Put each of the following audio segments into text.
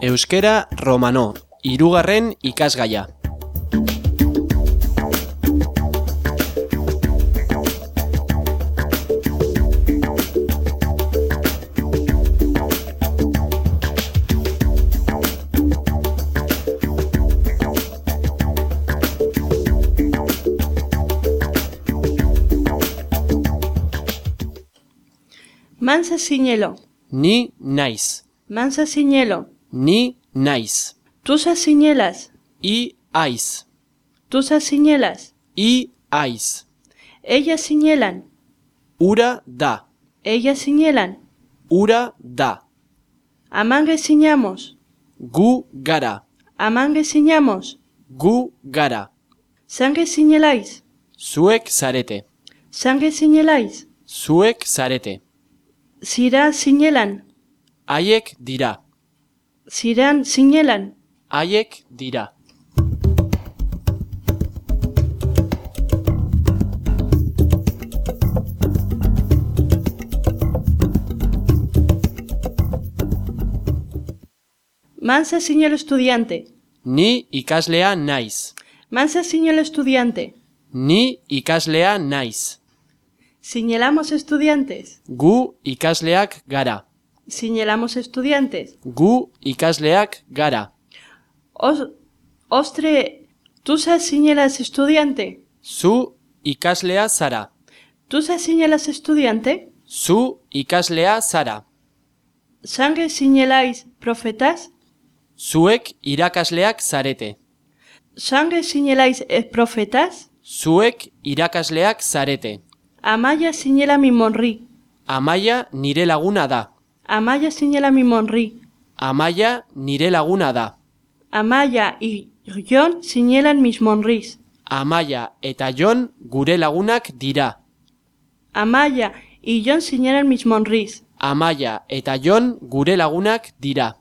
Euskera Romano, hirugarren ikasgaia. Mansa sinelo, Ni naiz, mansa sinelo, ni nice. Tú se señalas. Y ice. Tú se señalas. Y ice. Ellas señalan. Ura da. Ellas señalan. Ura da. Amangue señamos. Gu gara. Amangue señamos. Gu gara. Sangue señaláis. Suek sarete. Sangue señaláis. Suek sarete. Sira señalan. Ayek dirá siran señalan, haiek dira. mansa señalo estudiante, Ni ikaslea naiz, mansa señalo estudiante, ni ikaslea naiz. señalamos estudiantes, Gu ikasleak gara, señalamos estudiantes, gu ikasleak gara. Os, ostre, tusa señalas estudiante, Zu ikaslea zara, tusa señalas estudiante, zu ikaslea zara. sangue señaláis profetas, Zuek irakasleak zarete, sangue señaláis eh, profetas, zuek irakasleak zarete. amaya señala mi monri, Amaia nire laguna da, amaya señala mi monri, Amaia nire laguna da. amaya y Jon señalan mis monris, Amaia eta Jon gure lagunak dira. amaya y Jon señalan mis monris, Amaia eta Jon gure lagunak dira.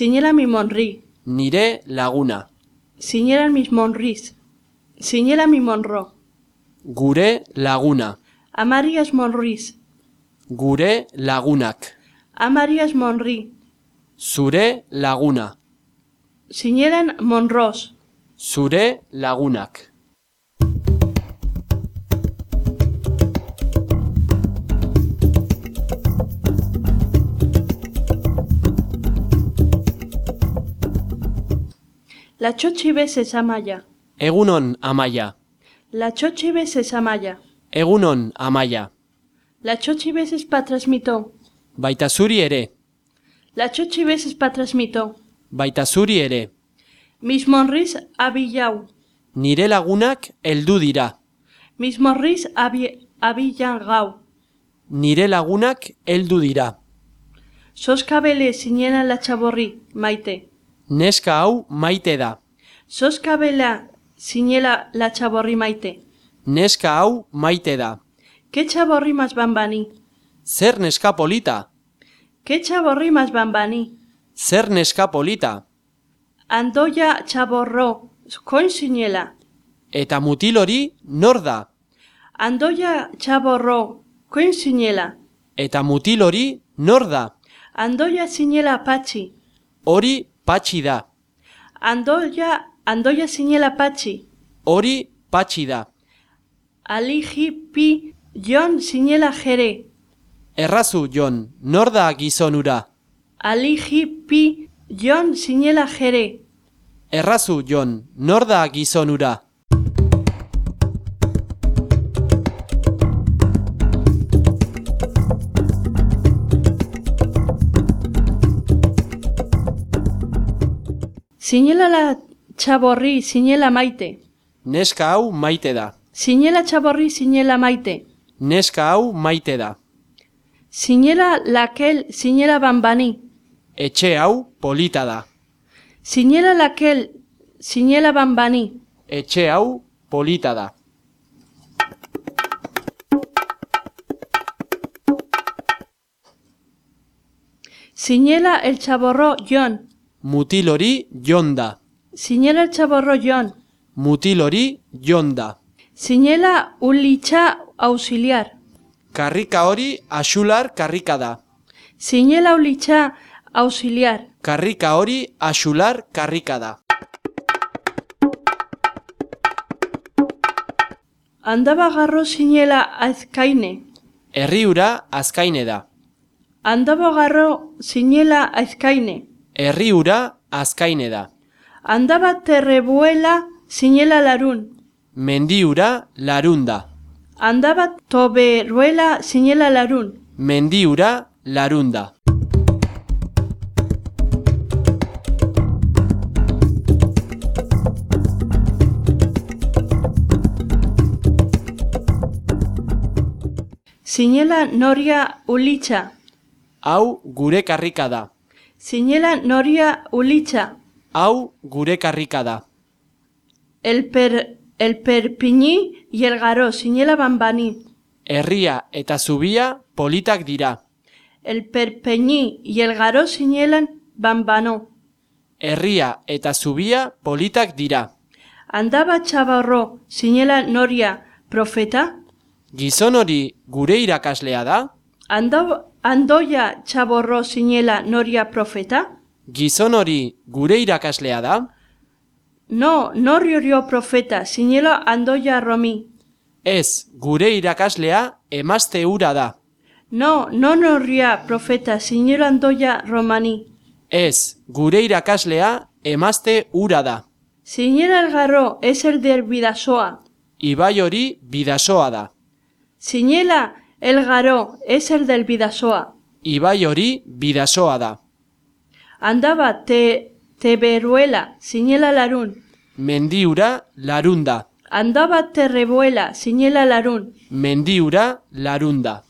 Señala mi monri, Nire laguna. señalan mis monris, señala mi monro, Gure laguna. amarías monris, Gure lagunak. amarías monri, Zure laguna. señalan monros, Zure lagunak. La chochi veces amaya, Egunon Amaia. la chochi veces amaya, Egunon Amaia. la chochi veces pa transmito, Baita zuri ere. la chochi veces pa transmito, Baita zuri ere. mis monris abillau, Nire lagunak heldu dira. mis monris abi, gau, Nire lagunak heldu dira. sos kabele señalan la chaborri, maite, Neska hau maite da. sos kabela señala la chaborri maite, Neska hau maite da. ¿qué chaborri más bambani? Zer neska polita? ¿Qué chaborri más bambani? Zer neska polita? Andoya chaborro, coin señala, Eta mutil hori nor da? Andoya chaborro, coin señala, Eta mutil hori nor da? Andoya señala pachi, Hori patxi da. Andoya, Andoya señala pachi, Hori patxi da. Aliji pi, John señala jere, Errazu, Jon, nor da gizonura? Aliji pi, John señala jere, Errazu, Jon, nor da gizonura? Señala la chaborri, señala maite, Neska hau maite da. señala chaborri, señala maite, Neska hau maite da. señala laquel, señala bambani, Etxe hau polita da. señala laquel, señala bambani, Etxe hau polita da. Señala el chaborro John. Mutil hori jon da. zinela txaborro jon. Mutil hori jon da. Zinela ulitxa auxiliar. Karrika hori axular karrika da. Zinela ulitxa auxiliar. Karrika hori axular karrika da. Andaba garro zinela azkaine. Herri ura azkaine da. Andaba garro zinela azkaine. Herri ura azkaine da. Andaba terrebuela zinela larun. Mendi ura larun da. Andaba toberuela zinela larun. Mendi ura larun da. Zinela noria ulitxa. Hau gure karrika da. Zinela noria ulitxa. Hau gure karrika da. El per, el perpiñi y el garo zinela bambani. Herria eta zubia politak dira. El perpeñi y el garo zinelan bambano. Herria eta zubia politak dira. Andaba txabarro zinela noria profeta. Gizon hori gure irakaslea da? Ando, andoia txaborro zinela noria profeta. Gizon hori gure irakaslea da? No, norriorio profeta zinela andoia romi. Ez, gure irakaslea emazte ura da. No, no norria profeta zinela andoia romani. Ez, gure irakaslea emazte ura da. Zinela el garro es el del bidasoa. Ibai hori bidasoa da. Zinela el garo es el del bidasoa. Ibai hori bidasoa da. Andaba te, teberuela zinela larun. Mendi ura larun da. Andaba terrebuela zinela larun. Mendi ura larun da.